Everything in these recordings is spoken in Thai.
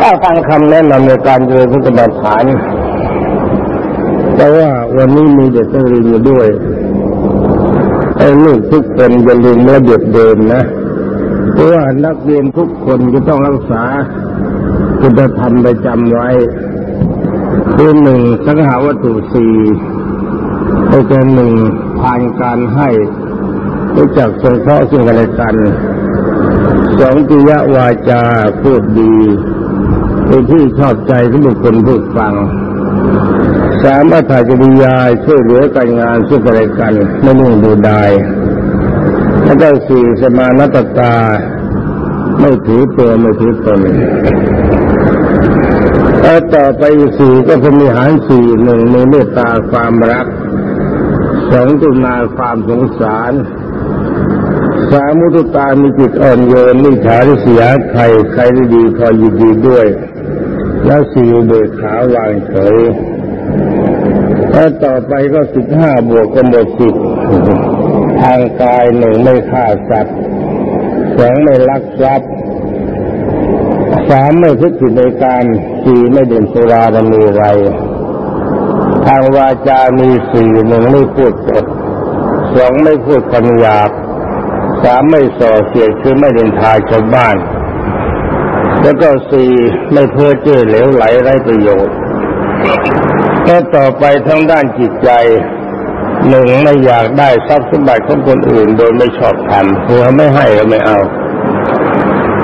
ถ้าฟังคำแนะนำในการเจริญพุทธบาฐานแต่ว่าวันนี้มีเด็กต้องเรียนอยู่ด้วยไอ้ลูกทุกคนอย่าลืมเมื่อเด็กเดินนะเพราะว่านักเรียนทุกคนจะต้องรักษาคุณธรรมประจำไว้คือหนึ่งสังหาวัตถุสี่ก็เป็นหนึ่งผ่านการให้รู้จักสงเคราะห์ซึ่งกันและกัน สองปิยวาจาพูดดีเป็นที่ชอบใจของบุคคลผู้ฟัง สามอัตจริยาช่วยเหลือการงานซึ่งกันแลกันไม่นุ่งดูดายแล้วก็สี่สมานตตา ไม่ถือตัวไม่ถือตนแล้วต่อไปสี่ก็พมีหารสี่หนึ่งในเมตตาความรักสองตุนาความสงสาร สามุตุตามีจิตอ่อนโยนไม่ฉาริเสียใครใครดีพอยินดีด้วย แล้วสี่เบิกขาวางเฉยแล้วต่อไปก็สิบห้าบวกกันหมดสิบทางกายหนึ่งไม่ฆ่าสัตว์สองไม่ลักทรัพย์สามไม่พิจิตในการสี่ไม่เด่นสุราดมีไร ทางวาจามีสี่หนึ่งไม่พูดปดสองไม่พูดคำหยาบ สามไม่ส่อเสียดคือไม่เดินทายชาวบ้าน แล้วก็สี่ไม่เพ้อเจ้อเหลวไหลไร้ประโยชน์แล้วต่อไปทั้งด้านจิตใจหนึ่งไม่อยากได้ทรัพย์สมบัติของคนอื่น โดยไม่ชอบทำหัวไม่ให้ก็ไม่เอา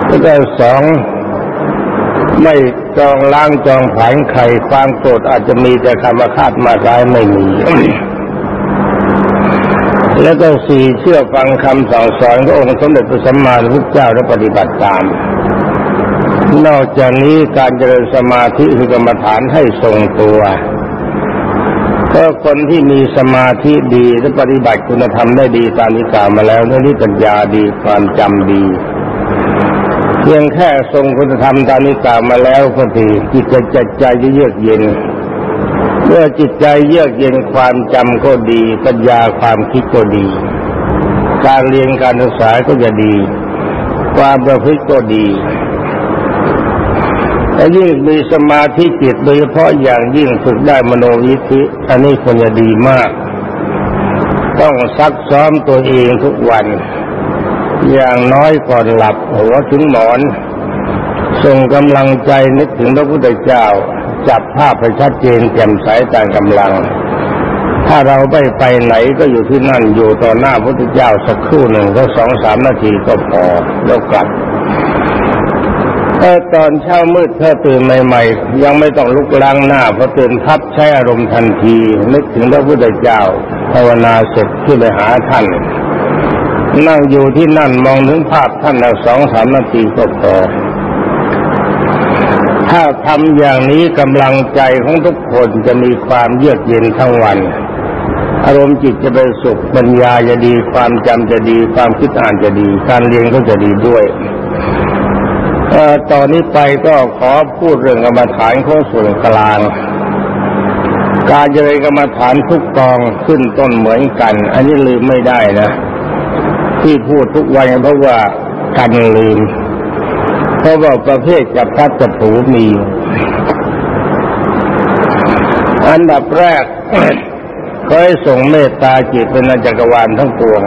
แล้วก็สองไม่จองล้างจองผานใครความโกรธอาจจะมีแต่คำว่าคาดมาร้ายไม่มี แล้วก็สี่เชื่อฟังคำสั่งสอนขององค์สมเด็จพระสัมมาสัมพุทธเจ้าและปฏิบัติตาม นอกจากนี้การเจริญสมาธิคือกรรมฐานให้ทรงตัวก็คนที่มีสมาธิดีและปฏิบัติคุณธรรมได้ดีตามที่กล่าวมาแล้วนี่ปัญญาดีความจำดีเพียงแค่ทรงคุณธรรมตามที่กามาแล้วก็ดีจิตใจใจจะเยือกเย็น เมื่อจิตใจเยือกเย็นความจำก็ดี ปัญญาความคิดก็ดี การเรียนการศึกษาก็จะดี ความประพฤติก็ดีแต่ยิ่งมีสมาธิจิตโดยเฉพาะอย่างยิ่งฝึกได้มโนวิธิอันนี้ควรจะดีมาก ต้องซักซ้อมตัวเองทุกวัน อย่างน้อยก่อนหลับหัวถึงหมอนส่งกำลังใจนึกถึงพระพุทธเจ้า จับภาพให้ชัดเจนแจ่มใสตามกำลัง ถ้าเราไม่ไปไหนก็อยู่ที่นั่นอยู่ต่อหน้าพระพุทธเจ้าสักครู่หนึ่งก็สองสามนาทีก็พอแล้วกลับถ้าตอนเช้ามืดถ้าตื่นใหม่ ๆ ยังไม่ต้องลุกล้างหน้าพอตื่นพับใช้อารมณ์ทันที นึกถึงพระพุทธเจ้า ภาวนาเสร็จขึ้นไปหาท่าน นั่งอยู่ที่นั่นมองถึงภาพท่านสองสามนาทีก็พอ ถ้าทำอย่างนี้กำลังใจของทุกคนจะมีความเยือกเย็นทั้งวัน อารมณ์จิตจะเป็นสุขปัญญาจะดี ความจำจะดี ความคิดอ่านจะดี การเรียนก็จะดีด้วยตอนนี้ไปก็ขอพูดเรื่องกรรมฐานของส่วนกลาง การเจริญกรรมฐานทุกกองขึ้นต้นเหมือนกัน อันนี้ลืมไม่ได้นะ ที่พูดทุกวันเพราะว่ากันลืม เพราะว่าประเภทจับพัดจับผูมี อันดับแรกก็ให้ส่งเมตตาจิตเป็นจักรวาลทั้งปวง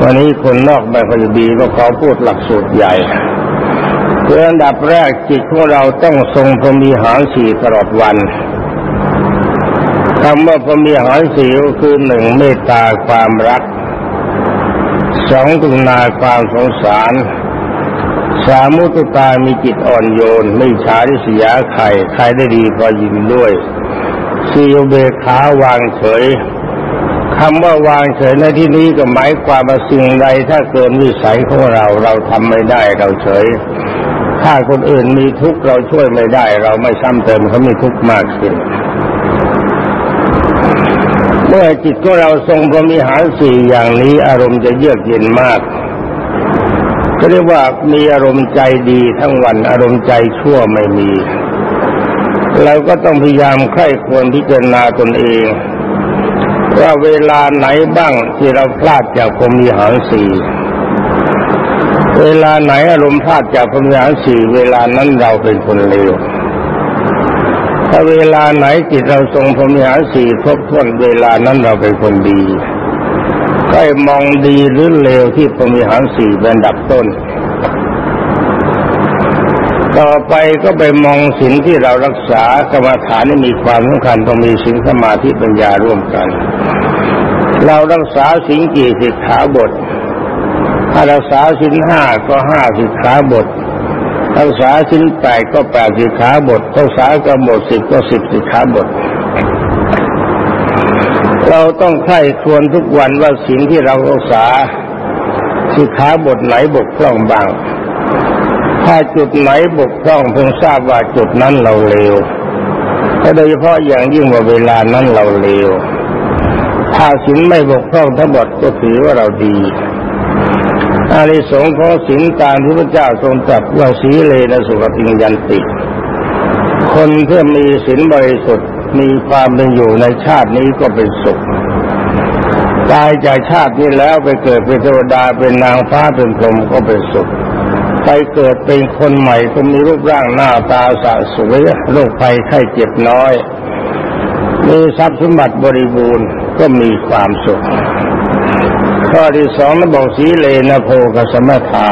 วันนี้คนนอกแบบพอดีก็ขอพูดหลักสูตรใหญ่คืออันดับแรกจิตของเราต้องทรงพรมีหารสี่ตลอดวันคำว่าพรมีหารสี่ก็คือหนึ่งเมตตาความรักสองตุนาความสงสาร สามุตุตามีจิตอ่อนโยน ไม่ฉาริษยาใครใครได้ดีพอยินด้วยสีเบขาวางเฉยคำว่าวางเฉยในที่นี้ก็หมายความว่าสิ่งใดถ้าเกินวิสัยของเราเราทำไม่ได้เราเฉย ถ้าคนอื่นมีทุกข์เราช่วยไม่ได้ เราไม่ซ้ำเติมเขามีทุกข์มากขึ้นเมื่อจิตของเราทรงพรมีหารสี่อย่างนี้อารมณ์จะเยือกเย็นมาก ก็เรียกว่ามีอารมณ์ใจดีทั้งวันอารมณ์ใจชั่วไม่มี เราก็ต้องพยายามใคร่ควรพิจารณาตนเอง ว่าเวลาไหนบ้างที่เราพลาดจากพรมีหารสี่เวลาไหนอารมณ์พลาดจากพรมิหารสี่เวลานั้นเราเป็นคนเลวถ้าเวลาไหนจิตเราทรงพรมิหารสี่ครบถ้วนเวลานั้นเราเป็นคนดี ก็มองดีหรือเลวที่พรมิหารสี่เป็นดับต้น ต่อไปก็ไปมองศีลที่เรารักษากรรมฐานนี่มีความสำคัญต้องมีศีลสมาธิปัญญาร่วมกัน เรารักษาศีลกี่สิกขาบท ถ้ารักษาศีลห้าก็ห้าสิกขาบทรักษาศีลแปดก็แปดสิกขาบทรักษากรรมบทสิบก็สิบสิกขาบท เราต้องใคร่ควรทุกวันว่าศีลที่เรารักษาสิกขาบทไหนบกพร่องบ้าง ถ้าจุดไหนบกพร่องเพิ่งทราบว่าจุดนั้นเราเลวแต่โดยเฉพาะอย่างยิ่งว่าเวลานั้นเราเลว ถ้าศีลไม่บกพร่องทั้งหมดก็ถือว่าเราดีอานิสงส์ของศีลตามที่พระเจ้าทรงตรัสว่าสีเลนะสุขติยันติ คนที่อมีศีลบริสุทธิ์ มีความเป็นอยู่ในชาตินี้ก็เป็นสุข ตายจากชาตินี้แล้วไปเกิดเป็นเทวดาเป็นนางฟ้าเป็นพรหมก็เป็นสุข ไปเกิดเป็นคนใหม่ก็มีรูปร่างหน้าตาสะสวยโรคภัยไข้เจ็บน้อย มีทรัพย์สมบัติบริบูรณ์ก็มีความสุข ข้อที่สองนบอกสีเลนะโพกสมถา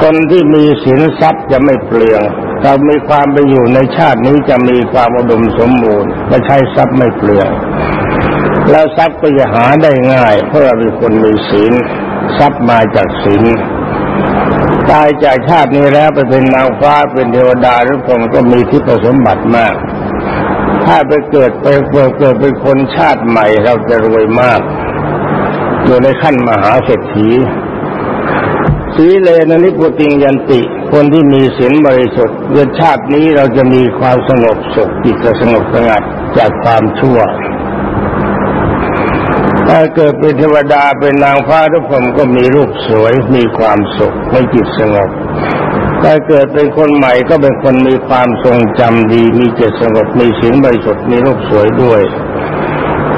คนที่มีสินทรัพย์จะไม่เปลือง เรามีความไปอยู่ในชาตินี้จะมีความอุดมสมบูรณ์ไม่ใช่ทรัพย์ไม่เปลืองแล้วทรัพย์ก็จะหาได้ง่าย เพราะเราเป็นคนมีศีลทรัพย์มาจากศีลตายจากชาตินี้แล้วไปเป็นนางฟ้าเป็นเทวดาหรือคนก็มีที่ประสมบัติมาก ถ้าไปเกิดไปเกิดเกิดเป็นคนชาติใหม่เราจะรวยมากอยู่ในขั้นมหาเศรษฐีสีเลนนิพุติงยันติ คนที่มีศีลบริสุทธิ์เวชาตินี้เราจะมีความสงบสุขจิตจะสงบสงัดจากความชั่ว ถ้าเกิดเป็นเทวดาเป็นนางฟ้าทุกคนก็มีรูปสวยมีความสุขไม่จิตสงบถ้าเกิดเป็นคนใหม่ก็เป็นคนมีความทรงจำดี มีจิตสงบมีศีลบริสุทธิ์มีรูปสวยด้วย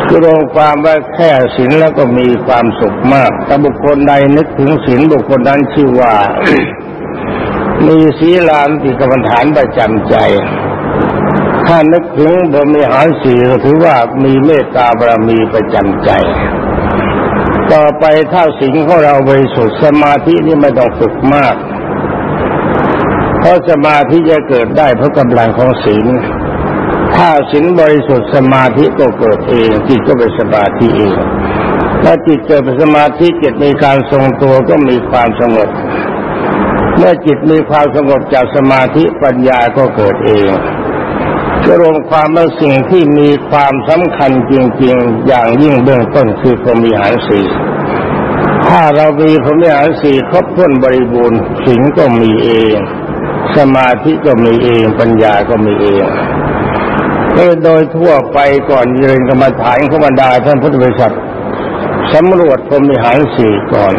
คือรวมความว่าแค่ศีลแล้วก็มีความสุขมากถ้าบุคคลใดนึกถึงศีลบุคคลนั้นชื่อว่า มีศีลานติกรรมฐานประจำใจ ถ้านึกถึงบรมีหารสีถือว่ามีเมตตาบารมีประจำใจ ต่อไปถ้าสิ่งของเราบริสุทธิ์สมาธินี่ไม่ต้องฝึกมาก เพราะสมาธิจะเกิดได้เพราะกำลังของศีล ถ้าศีลบริสุทธิ์สมาธิก็เกิดเองจิตก็เป็นสมาธิเองถ้าจิตเกิดเป็นสมาธิจิตมีการทรงตัวก็มีความสงบ เมื่อจิตมีความสงบจากสมาธิปัญญาก็เกิดเองจะรวมความว่าสิ่งที่มีความสำคัญจริง ๆ อย่างยิ่งเบื้องต้นคือพรมิหารสี่ถ้าเรามีพรมิหารสี่ครบถ้วนบริบูรณ์สิ่งก็มีเอง สมาธิก็มีเองปัญญาก็มีเองโดยทั่วไปก่อนเรียนกรรมฐานขบรรดาท่านพุทธบริษัทสำรวจพรมิหารสี่ก่อน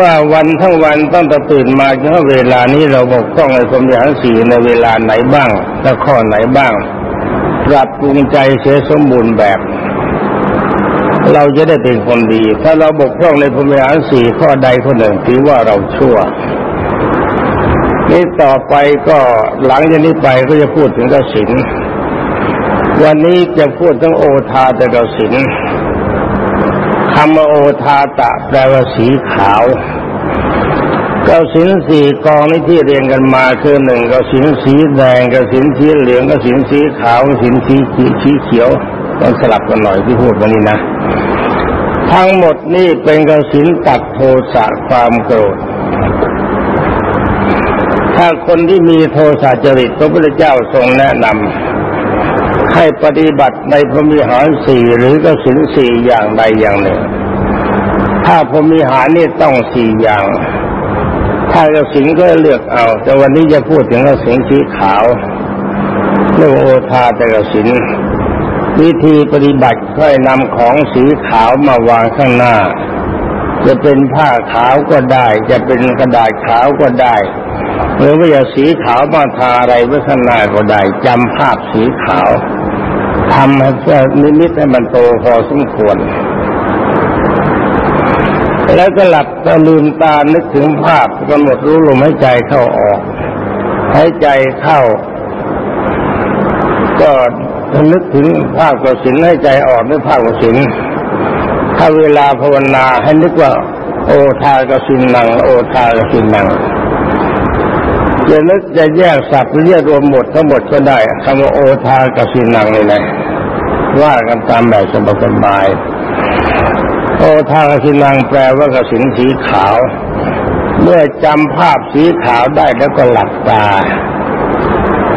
ว่าวันทั้งวันตั้งแต่ตื่นมาจนเวลานี้เราบกพร่องในพรมิหารสี่ในเวลาไหนบ้าง และข้อไหนบ้าง ปรับปรุงใจเสียสมบูรณ์แบบ เราจะได้เป็นคนดี ถ้าเราบกพร่องในพรมิหารสี่ข้อใดข้อหนึ่งถือว่าเราชั่วนี่ต่อไปก็หลังจากนี้ไปก็จะพูดถึงกสินวันนี้จะพูดถึงโอทาแต่กสิน คำโอทาตะแปลว่าสีขาวกสินสี่กองนี้ที่เรียนกันมาคือหนึ่งกสินสีแดงกสินสีเหลืองกสินสีขาวกสินสีสีเขียวต้องสลับกันหน่อยที่พูดวันนี้นะ ทั้งหมดนี่เป็นกสินตัดโทสะความโกรธถ้าคนที่มีโทสะจริตพระพุทธเจ้าทรงแนะนำ ให้ปฏิบัติในพรมิหารสี่หรือกสินสี่อย่างใดอย่างหนึ่ง ถ้าพรมิหารนี่ต้องสี่อย่าง ถ้ากสินก็เลือกเอา แต่วันนี้จะพูดถึงกสินสีขาวเรื่องโอทาแต่กสินวิธีปฏิบัติค่อยนำของสีขาวมาวางข้างหน้า จะเป็นผ้าขาวก็ได้ จะเป็นกระดาษขาวก็ได้หรือว่าจะสีขาวมาทาอะไรไว้ข้างหน้าก็ได้จำภาพสีขาว ทำให้นิมิตให้มันโตพอสมควร แล้วก็หลับตาลืมตานึกถึงภาพกำหนดรู้ลมหายใจเข้าออกหายใจเข้า ก็นึกถึงภาพกสินให้ใจออกด้วยภาพกสินถ้าเวลาภาวนาให้นึกว่า โอทากสินนัง โอทากสินนัง จะนึกจะแยกสับเรียกรวมหมดทั้งหมดก็ได้คำว่าโอทากสินังเลยนะว่ากันตามแบบสบายโอทากสินังแปลว่ากสินสีขาว เมื่อจำภาพสีขาวได้แล้วก็หลับตา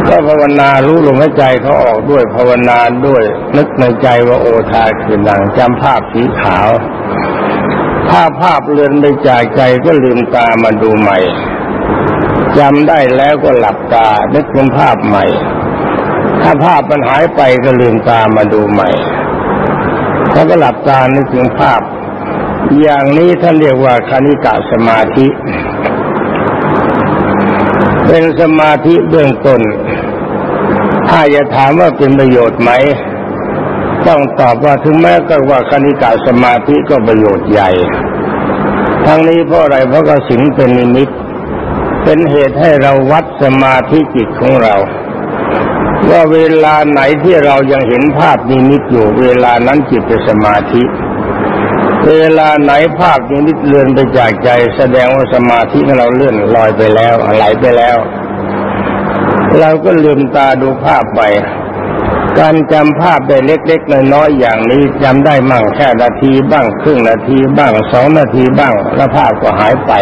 ก็ภาวนารู้ลมหายใจเขาออกด้วยภาวนาด้วย นึกในใจว่าโอทาคือนังจำภาพสีขาว ถ้าภาพเลือนไปจากใจก็ลืมตามาดูใหม่ จำได้แล้วก็หลับตานึกถึงภาพใหม่ ถ้าภาพมันหายไปก็ลืมตามาดูใหม่แล้วก็หลับตานึกถึงภาพ อย่างนี้ท่านเรียกว่าคณิกะสมาธิ เป็นสมาธิเบื้องต้น ถ้าจะถามว่าเป็นประโยชน์ไหม ต้องตอบว่าถึงแม้ก็ว่าคณิกาสมาธิก็ประโยชน์ใหญ่ ทั้งนี้เพราะอะไรเพราะกสินเป็นนิมิต เป็นเหตุให้เราวัดสมาธิจิตของเรา ว่าเวลาไหนที่เรายังเห็นภาพนิมิตอยู่ เวลานั้นจิตเป็นสมาธิ เวลาไหนภาพนิมิตเลือนไปจากใจ แสดงว่าสมาธิของเราเลื่อนลอยไปแล้วไหลไปแล้ว เราก็ลืมตาดูภาพไปการจำภาพได้เล็กๆน้อยๆอย่างนี้จำได้มั่งแค่นาทีบ้างครึ่งนาทีบ้างสองนาทีบ้างแล้วภาพก็หายไป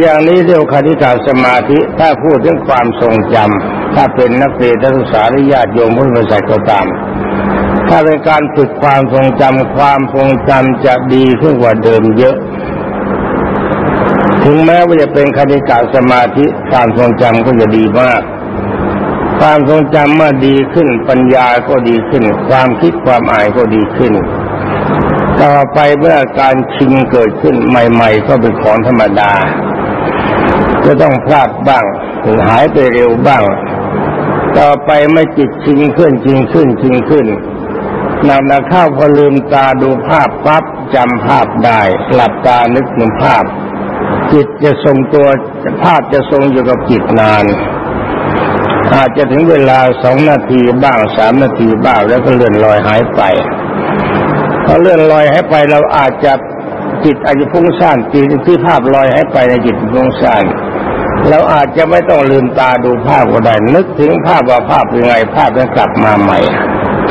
อย่างนี้เรียกคณิกาสมาธิถ้าพูดถึงความทรงจำถ้าเป็นนักเรียนนักศึกษาหรือญาติโยมผู้บริษัทก็ตาม ถ้าเป็นการฝึกความทรงจำความทรงจำจะดีขึ้นกว่าเดิมเยอะ ถึงแม้ว่าจะเป็นคณิกาสมาธิการทรงจำก็จะดีมากความทรงจำเมื่อดีขึ้นปัญญาก็ดีขึ้น ความคิดความอ่านก็ดีขึ้น ต่อไปเมื่อการชิงเกิดขึ้นใหม่ ๆ ก็เป็นของธรรมดา จะต้องพลาดบ้างหายไปเร็วบ้าง ต่อไปไม่จิตชิงขึ้นจริงขึ้นจริงขึ้นนำนาข้าวพอลืมตาดูภาพปั๊บจำภาพได้หลับตานึกถึงภาพ จิตจะทรงตัวภาพจะทรงอยู่กับจิตนาน อาจจะถึงเวลาสองนาทีบ้างสามนาทีบ้างแล้วก็เลื่อนลอยหายไปพอเลื่อนลอยหายไปเราอาจจะจิตอาจจะพุ่งซ่านจิตที่ภาพลอยหายไปในจิตพุ่งซ่าน เราอาจจะไม่ต้องลืมตาดูภาพก็ได้ นึกถึงภาพว่าภาพเป็นไงภาพจะกลับมาใหม่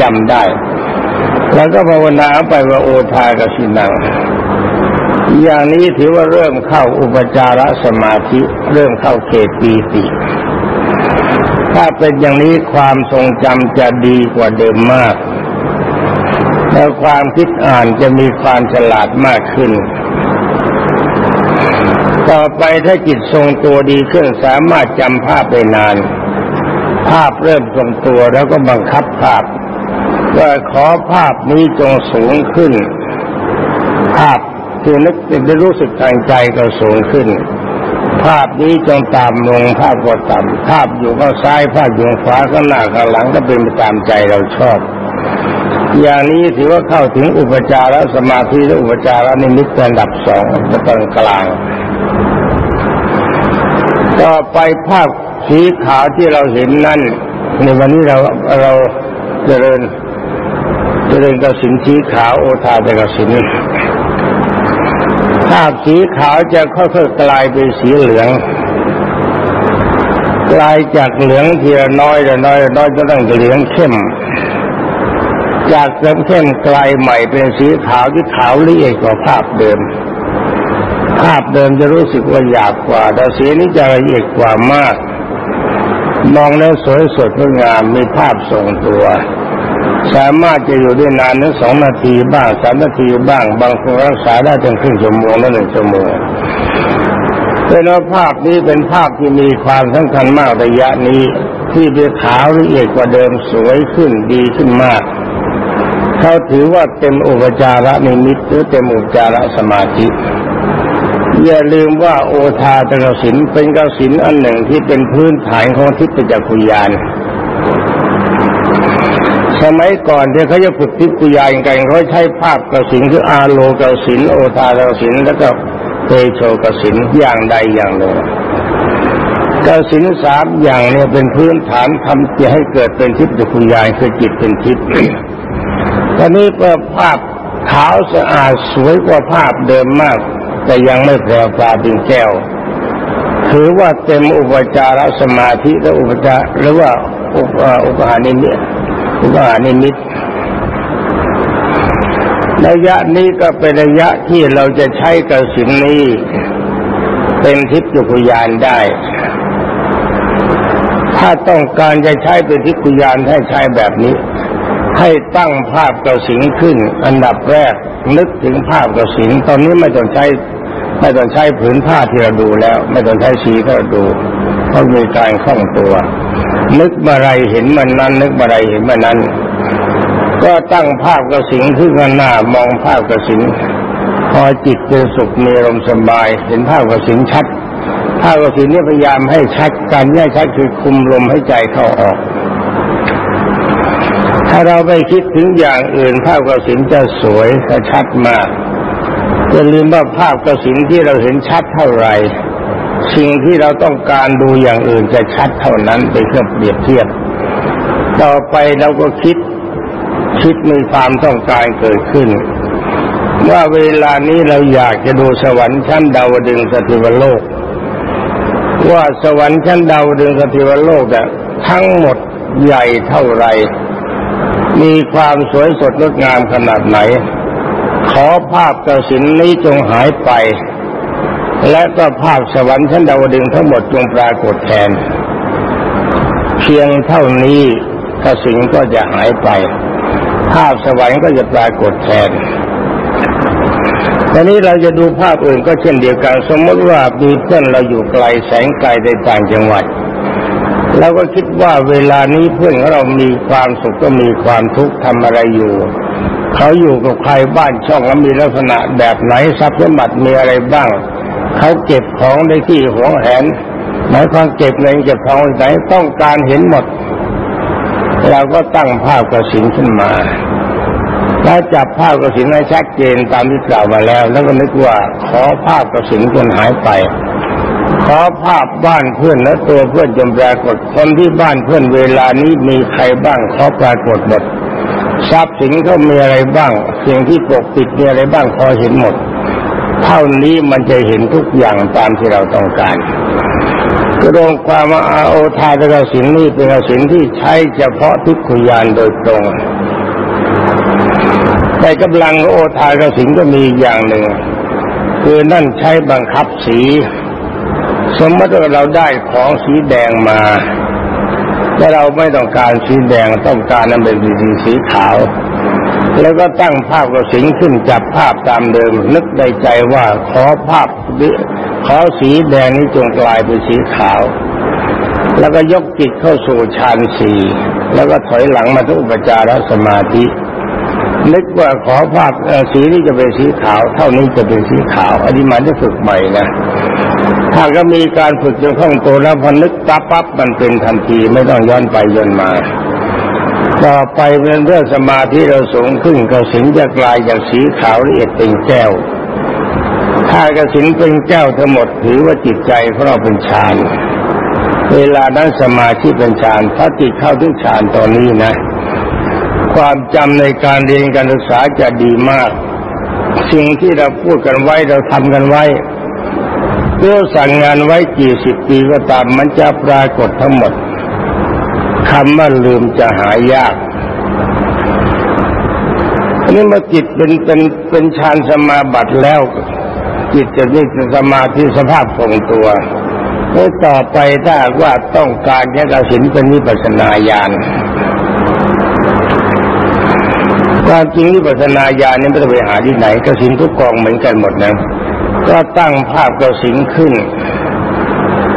จำได้ แล้วก็ภาวนาไปว่าโอทากสินังอย่างนี้ถือว่าเริ่มเข้าอุปจารสมาธิ เริ่มเข้าเขตปีติถ้าเป็นอย่างนี้ความทรงจำจะดีกว่าเดิมมาก แล้วความคิดอ่านจะมีความฉลาดมากขึ้น ต่อไปถ้าจิตทรงตัวดีขึ้นสามารถจำภาพได้นาน ภาพเริ่มทรงตัวแล้วก็บังคับภาพว่าขอภาพนี้จงสูงขึ้น ภาพคือนึกจะรู้สึกทางใจก็สูงขึ้น ภาพนี้จงตามลงภาพก็ต่ำภาพอยู่ข้างซ้าย ภาพอยู่ขวาข้างหน้าข้างหลังก็เป็นไปตามใจเราชอบ อย่างนี้ถือว่าเข้าถึงอุปจารสมาธิและอุปจารนิมิตระดับสองตรงกลาง ต่อไปภาพสีขาวที่เราเห็นนั่น ในวันนี้เราเราเจริญเจริญกสินสีขาวโอทาเดกสินภาพสีขาวจะค่อยๆกลายเป็นสีเหลืองกลายจากเหลืองทีละน้อยละน้อยน้อยจะต้องเหลืองเข้ม จากเริ่มเข้มกลายใหม่เป็นสีขาวที่ขาวละเอียดกว่าภาพเดิม ภาพเดิมจะรู้สึกว่าหยาบกว่า แต่สีนี้จะละเอียดกว่ามาก มองแล้วสวยสดงดงามมีภาพทรงตัว สามารถจะอยู่ได้นานถึงสองนาทีบ้างสามนาทีบ้าง บางคนรักษาได้ถึงครึ่งชั่วโมงและหนึ่งชั่วโมงเป็นว่าภาพนี้เป็นภาพที่มีความสำคัญมากระยะนี้ ที่เป็นขาวละเอียดกว่าเดิมสวยขึ้นดีขึ้นมากเขาถือว่าเต็มอุปจาระนิมิตหรือเต็มอุปจาระสมาธิ อย่าลืมว่าโอทาตกสินเป็นกสินอันหนึ่งที่เป็นพื้นฐานของทิพยจักรยาน สมัยก่อนที่เขาจะฝึกทิพยานกันเขาใช้ภาพกสินคืออาโลกสินโอทาตกสินแล้วก็เตโชกสินอย่างใดอย่างหนึ่งกสินสามอย่างเนี่ยเป็นพื้นฐานทำจะให้เกิดเป็นทิพยคุยานคือจิตเป็นทิพย์ตอนนี้เปิดภาพขาวสะอาดสวยกว่าภาพเดิมมาก แต่ยังไม่แปลปลาเป็นแก้ว ถือว่าเต็มอุปจารสมาธิและอุปจารหรือว่าอุปอุปหานิมิตอุปหานิมิตระยะนี้ก็เป็นระยะที่เราจะใช้กระสินนี้ เป็นทิพยุคุยานได้ ถ้าต้องการจะใช้เป็นทิพยุยานให้ใช้แบบนี้ ให้ตั้งภาพกระสินขึ้น อันดับแรกนึกถึงภาพกระสินตอนนี้ไม่ต้องใช้ ไม่ต้องใช้ผืนผ้าที่เราดูแล้ว ไม่ต้องใช้สีที่เราดูเพราะมีการคล่องตัว นึกเมื่อไรเห็นมันนั้น นึกเมื่อไรเห็นมันนั้น ก็ตั้งภาพกระสิงขึ้นหน้ามองภาพกระสิงพอจิตเป็นสุขมีลมสบาย เห็นภาพกระสิงชัดภาพกระสิงนี่พยายามให้ชัดการแยกชัดคือคุมลมให้ใจเข้าออกถ้าเราไปคิดถึงอย่างอื่นภาพกระสิงจะสวยจะชัดมาก อย่าลืมว่าภาพกระสินที่เราเห็นชัดเท่าไหร่สิ่งที่เราต้องการดูอย่างอื่นจะชัดเท่านั้นไปเครื่องเปรียบเทียบ ต่อไปเราก็คิดคิดมีความต้องการเกิดขึ้น ว่าเวลานี้เราอยากจะดูสวรรค์ชั้นดาวดึงสติวโลก ว่าสวรรค์ชั้นดาวดึงสติวโลกอะทั้งหมดใหญ่เท่าไร มีความสวยสดงดงามขนาดไหน ขอภาพกสินนี้จงหายไป และก็ภาพสวรรค์ชั้นดาวดึงทั้งหมดจงปรากฏแทน เพียงเท่านี้กสินก็จะหายไป ภาพสวรรค์ก็จะปรากฏแทนตอนนี้เราจะดูภาพอื่นก็เช่นเดียวกัน สมมติว่ามีเพื่อนเราอยู่ไกลแสงไกลในต่างจังหวัดเราก็คิดว่าเวลานี้เพื่อนของเรามีความสุขก็มีความทุกข์ทำอะไรอยู่ เขาอยู่กับใครบ้านช่องแล้วมีลักษณะแบบไหนทรัพย์สมบัติมีอะไรบ้าง เขาเก็บของในที่หวงแหนหมายความเก็บเงินเก็บทองไหนต้องการเห็นหมดเราก็ตั้งภาพกระสินขึ้นมา แล้วจับภาพกระสินให้ชัดเจนตามที่กล่าวมาแล้ว แล้วก็นึกว่าขอภาพกระสินคนหายไป ขอภาพบ้านเพื่อนและตัวเพื่อนจงปรากฏคนที่บ้านเพื่อนเวลานี้มีใครบ้างขอปรากฏหมด ทรัพย์สินเขามีอะไรบ้างสิ่งที่ปกปิดมีอะไรบ้างพอเห็นหมด เท่านี้มันจะเห็นทุกอย่างตามที่เราต้องการกระดงความว่าอาโอทายกสินนี้เป็นสินที่ใช้เฉพาะทุกขุยานโดยตรง แต่กำลังโอทายกสินก็มีอย่างหนึ่ง คือนั่นใช้บังคับสี สมมติว่าเราได้ของสีแดงมา ถ้าเราไม่ต้องการสีแดงต้องการนั้นเป็นสีสีขาว แล้วก็ตั้งภาพกระสิงขึ้นจับภาพตามเดิม นึกในใจว่าขอภาพขอสีแดงนี้จงกลายเป็นสีขาว แล้วก็ยกจิตเข้าสู่ฌานสีแล้วก็ถอยหลังมาทุกอุปจารสมาธิ นึกว่าขอภาพสีนี้จะเป็นสีขาว เท่านี้จะเป็นสีขาวอันนี้มันจะฝึกใหม่นะ ถ้าก็มีการฝึกจนคล่องตัวแล้วพอนึกปั๊บปั๊บมันเป็นทันทีไม่ต้องย้อนไปย้อนมาต่อไปเป็นเรื่องสมาธิเราสูงขึ้นกระสินจะกลายจากสีขาวละเอียดเป็นแก้ว ถ้ากระสินเป็นแก้วทั้งหมดถือว่าจิตใจของเราเป็นฌาน เวลานั้นสมาธิเป็นฌานถ้าจิตเข้าถึงฌานตอนนี้นะ ความจำในการเรียนการศึกษาจะดีมาก สิ่งที่เราพูดกันไว้เราทำกันไว้ เพื่อสั่งงานไว้กี่สิบปีก็ตามมันจะปรากฏทั้งหมดคำว่าลืมจะหายากอันนี้มาจิตเป็นเป็นเป็นฌานสมาบัติแล้ว จิตจะนี่สมาธิสภาพคงตัวแล้วต่อไปถ้าว่าต้องการแค่กสินเป็นนิพพานาญาณความจริงนิพพานาญาณนี่ไม่ต้องไปหาที่ไหนกสินทุกกองเหมือนกันหมดนะ ก็ตั้งภาพกระสินขึ้น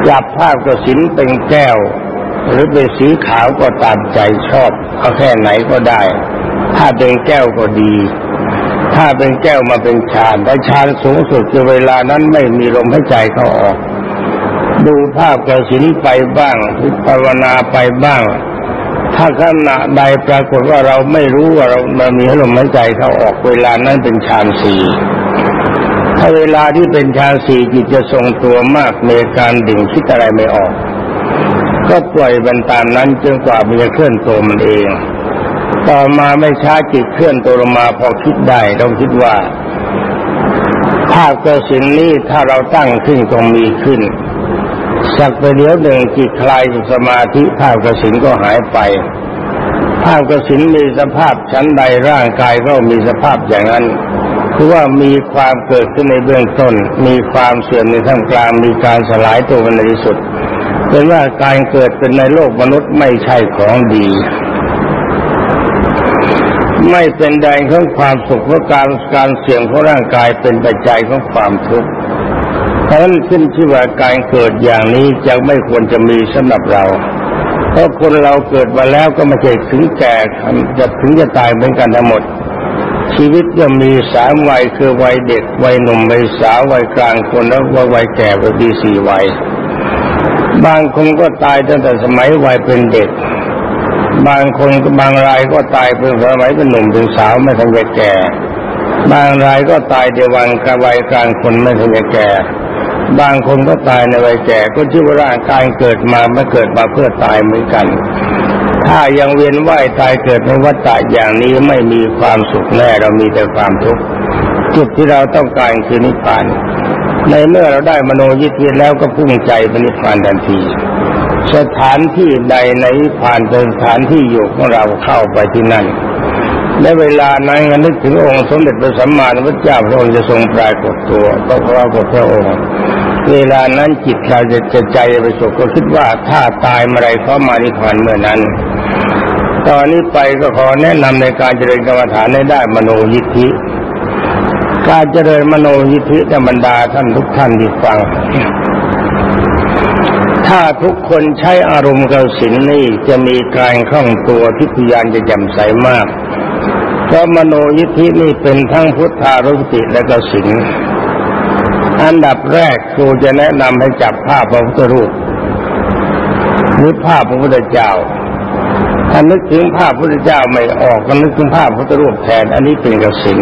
จับภาพกระสินเป็นแก้ว หรือเป็นสีขาวก็ตามใจชอบเอาแค่ไหนก็ได้ ถ้าเป็นแก้วก็ดี ถ้าเป็นแก้วมาเป็นฌานแต่ฌานสูงสุดคือเวลานั้นไม่มีลมหายใจเข้าออก ดูภาพกระสินไปบ้างพิภาวนาไปบ้างถ้าขณะใดปรากฏว่าเราไม่รู้ว่าเรามีลมหายใจเข้าออกเวลานั้นเป็นฌานสี่ ถ้าเวลาที่เป็นฌานสี่จิตจะทรงตัวมากในการดิ่งคิดอะไรไม่ออก ก็ปล่อยบรรตามนั้นจนกว่ามันจะเคลื่อนตัวมันเอง ต่อมาไม่ช้าจิตเคลื่อนตัวลงมาพอคิดได้เราคิดว่าภาพกระสินนี้ถ้าเราตั้งขึ้นก็มีขึ้น สักไปเดียวหนึ่งจิตคลายสมาธิภาพกระสินก็หายไป ภาพกระสินมีสภาพชั้นใดร่างกายก็มีสภาพอย่างนั้น คือว่ามีความเกิดขึ้นในเบื้องต้น มีความเสื่อมในท่ามกลางมีการสลายตัวในที่สุดเป็นว่าการเกิดเป็นในโลกมนุษย์ไม่ใช่ของดี ไม่เป็นแดงของความสุขเพราะการการเสี่ยงของร่างกายเป็นปัจจัยของความทุกข์เพราะนั้นขึ้นที่ว่าการเกิดอย่างนี้จะไม่ควรจะมีสำหรับเรา เพราะคนเราเกิดมาแล้วก็ไม่ใช่ถึงแก่จะถึงจะตายเหมือนกันทั้งหมด ชีวิตก็มีสามวัยคือวัยเด็กวัยหนุ่มวัยสาววัยกลางคนแล้ววัยแก่วัยดีสี่วัยบางคนก็ตายตั้งแต่สมัยวัยเป็นเด็ก บางคนก็บางรายก็ตายเป็นสมัยเป็นหนุ่มเป็นสาวไม่ทันจะแก่ บางรายก็ตายในวังกวัยกลางคนไม่ทันจะแก่ บางคนก็ตายในวัยแก่ก็ชื่อว่าร่างกายเกิดมาไม่เกิดมาเพื่อตายเหมือนกัน ถ้ายังเวียนว่ายตายเกิดในวัฏฏะอย่างนี้ไม่มีความสุขแน่เรามีแต่ความทุกข์จุดที่เราต้องการคือนิพพาน ในเมื่อเราได้มโนยิทธิแล้วก็พุ่งใจไปนิพพานทันทีสถานที่ใดในนิพพานเป็นสถานที่อยู่ของเราเข้าไปที่นั่นในเวลานั้นนึกถึงองค์สมเด็จพระสัมมาสัมพุทธเจ้าพระองค์จะทรงปรากฏตัวก็ปรากฏพระองค์ เวลานั้นจิตเราจะจะใจไปสุขก็คิดว่าถ้าตายเมื่อไรเขามานิพพานเมื่อนั้น ตอนนี้ไปก็ขอแนะนำในการเจริญกรรมฐานให้ได้มโนยิทธิ การเจริญมโนยิทธิธรรมดาท่านทุกท่านที่ฟัง ถ้าทุกคนใช้อารมณ์กสินนี่จะมีการคล่องตัวที่พยานจะจำใสมาก เพราะมโนยิทธินี่เป็นทั้งพุทธารุติและกสินอันดับแรกครูจะแนะนำให้จับภาพพระพุทธรูปหรือภาพพระพุทธเจ้า ถ้านึกถึงภาพพระเจ้าไม่ออกก็นึกถึงภาพพระรูปแทน อันนี้เป็นกสิน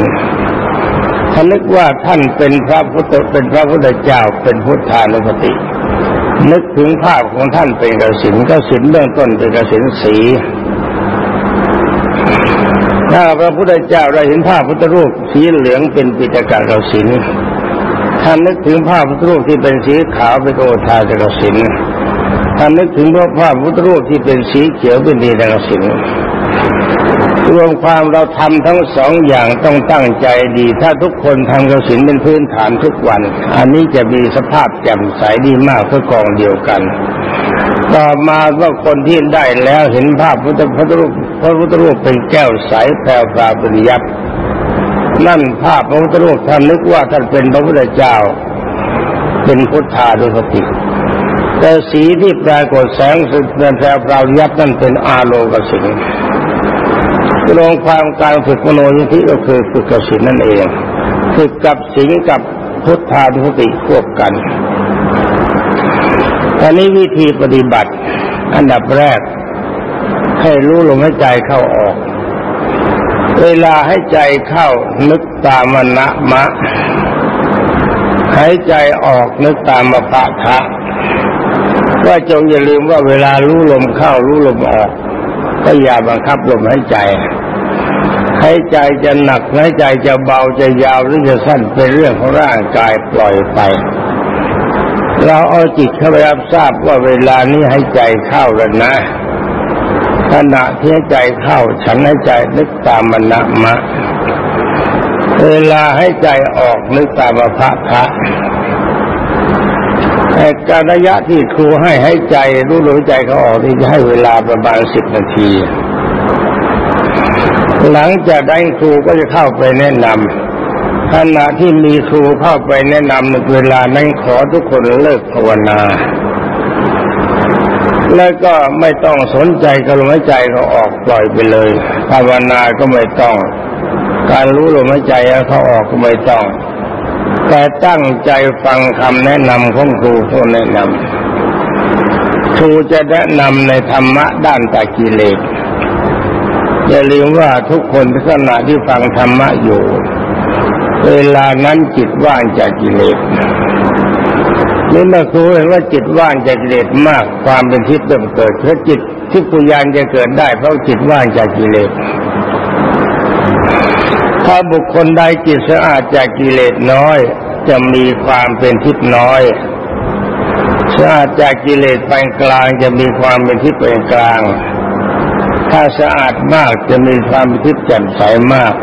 ถ้านึกว่าท่านเป็นพระพุทธเป็นพระพุทธเจ้าเป็นพุทธานุปติ นึกถึงภาพของท่านเป็นกสินกสินเบื้องต้นเป็นกสินสีถ้าพระพุทธเจ้าเราเห็นภาพพุทธรูปสีเหลืองเป็นปิฎกกสินท่านนึกถึงภาพพุทธรูปที่เป็นสีขาวเป็นโอทาจกสิน ถ้านึกถึงพระภาพพุทธรูปที่เป็นสีเขียวเป็นดีนังสินรวมความเราทำทั้งสองอย่างต้องตั้งใจดี ถ้าทุกคนทำกระสินเป็นพื้นฐานทุกวัน อันนี้จะมีสภาพแจ่มใสดีมากเพื่อกองเดียวกัน ต่อมาว่าคนที่ได้แล้วเห็นภาพพุทธพุทธรูปพระพุทธรูปเป็นแก้วใสแปลวปราเป็นยักษ์นั่นภาพพระพุทธรูปท่านนึกว่าท่านเป็นพระพุทธเจ้า เป็นพุทธาดุสติ แต่สีที่ปรากฏแสงสุดเดินแถวเปล่ายับนั่นเป็นอาโลกสิงลงความการฝึกมโนยิธิก็คือฝึกกับสิงนั่นเองฝึกกับสิงกับพุทธานุสติควบกันอันนี้วิธีปฏิบัติ อันดับแรก ให้รู้ลมหายใจเข้าออก เวลาให้ใจเข้านึกตามมณะมะหายใจออกนึกตามมปะทะ ว่าจงอย่าลืมว่าเวลารู้ลมเข้ารู้ลมออกก็อย่าบังคับลมหายใจหายใจจะหนักหายใจจะเบาจะยาวหรือจะสั้นเป็นเรื่องของร่างกายปล่อยไป เราเอาจิตเข้าไปรับทราบว่าเวลานี้ให้ใจเข้าแล้วนะขณะที่ใจเข้าฉันให้ใจนึกตามมณะมะ เวลาให้ใจออกนึกตามพระพระ แต่การระยะที่ครูให้ให้ใจรู้ลมใจเขาออกที่จะให้เวลาประมาณสิบนาที หลังจากได้ครูก็จะเข้าไปแนะนำขณะที่มีครูเข้าไปแนะนำเวลานั้นขอทุกคนเลิกภาวนา แล้วก็ไม่ต้องสนใจกับลมหายใจเขาออกปล่อยไปเลย ภาวนาก็ไม่ต้อง การรู้ลมหายใจเขาออกก็ไม่ต้อง แต่ตั้งใจฟังคำแนะนำของครูผู้แนะนำครูจะแนะนำในธรรมะด้านตากิเลสอย่าลืมว่าทุกคนขณะที่ฟังธรรมะอยู่ เวลานั้นจิตว่างจากกิเลสนี่เมื่อครูเห็นว่าจิตว่างจากกิเลสมากความเป็นทิพย์เริ่มเกิดเพราะจิตที่ปุญญาจะเกิดได้เพราะจิตว่างจากกิเลส ถ้าบุคคลใดจิตสะอาดจากกิเลสน้อย จะมีความเป็นทิพย์น้อยสะอาดจากกิเลสปานกลางจะมีความเป็นทิพย์ปานกลาง ถ้าสะอาดมากจะมีความเป็นทิพย์แจ่มใสมาก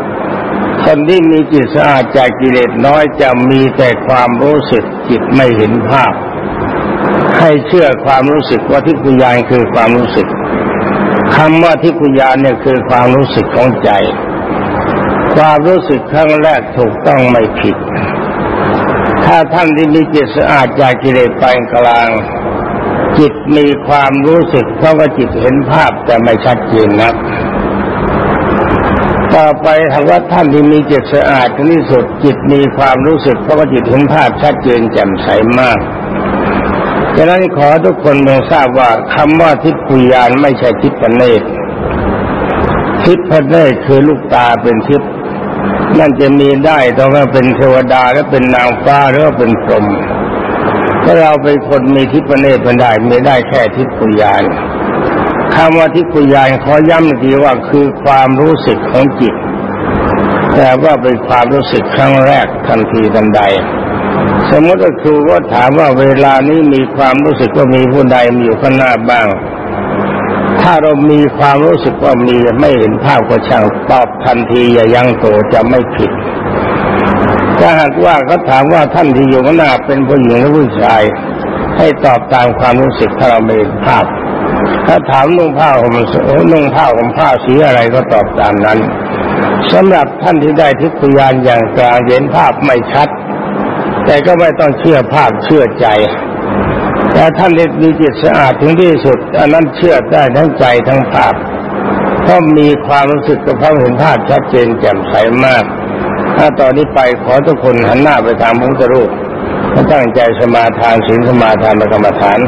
คนที่มีจิตสะอาดจากกิเลสน้อยจะมีแต่ความรู้สึกจิตไม่เห็นภาพ ให้เชื่อความรู้สึกว่าทิพยานคือความรู้สึกคำว่าทิพยานเนี่ยคือความรู้สึกของใจ ความรู้สึกครั้งแรกถูกต้องไม่ผิด ถ้าท่านที่มีจิตสะอาดจากกิเลสปานกลาง จิตมีความรู้สึกเพราะว่าจิตเห็นภาพแต่ไม่ชัดเจนนักต่อไปถ้าว่าท่านที่มีจิตสะอาดที่สุดจิตมีความรู้สึกเพราะว่าจิตเห็นภาพชัดเจนแจ่มใสมากฉะนั้นขอทุกคนเมื่อทราบว่าคำว่าทิพยานไม่ใช่ทิพเนตรทิพเนตรคือลูกตาเป็นทิพ นั่นจะมีได้ต้องว่าเป็นเทวดาและเป็นนางฟ้าหรือว่าเป็นพรหมถ้าเราเป็นคนมีทิพเนตรมันได้ไม่ได้แค่ทิพยานคำว่าทิพยานขอย้ำทีว่าคือความรู้สึกของจิต แต่ว่าเป็นความรู้สึกครั้งแรกทันทีทันใด สมมติว่าครูก็ถามว่าเวลานี้มีความรู้สึกว่ามีผู้ใดมีอยู่ข้างหน้าบ้าง ถ้าเรามีความรู้สึกว่ามีไม่เห็นภาพก็ช่างตอบทันทีอย่ายังโตจะไม่ผิดถ้าหากว่าเขาถามว่าท่านที่อยู่ข้างหน้าเป็นผู้หญิงหรือผู้ชาย ให้ตอบตามความรู้สึกถ้าเราไม่เห็นภาพ ถ้าถามนุ่งผ้าห่มนุ่งผ้าห่มผ้าสีอะไรก็ตอบตามนั้นสำหรับท่านที่ได้ทิพยานอย่างกลางเห็นภาพไม่ชัด แต่ก็ไม่ต้องเชื่อภาพเชื่อใจ แต่ท่านเด็มีจิตสะอาดถึงที่สุดอันนั้นเชื่อได้ทั้งใจทั้งภาพเพราะมีความรู้สึกกับพระเห็นภาพชัดเจนแจ่มใสมาก ถ้าตอนนี้ไปขอทุกคนหันหน้าไปทางพระพุทธรูปตั้งใจสมาทานศีลสมาทานกรรมฐาน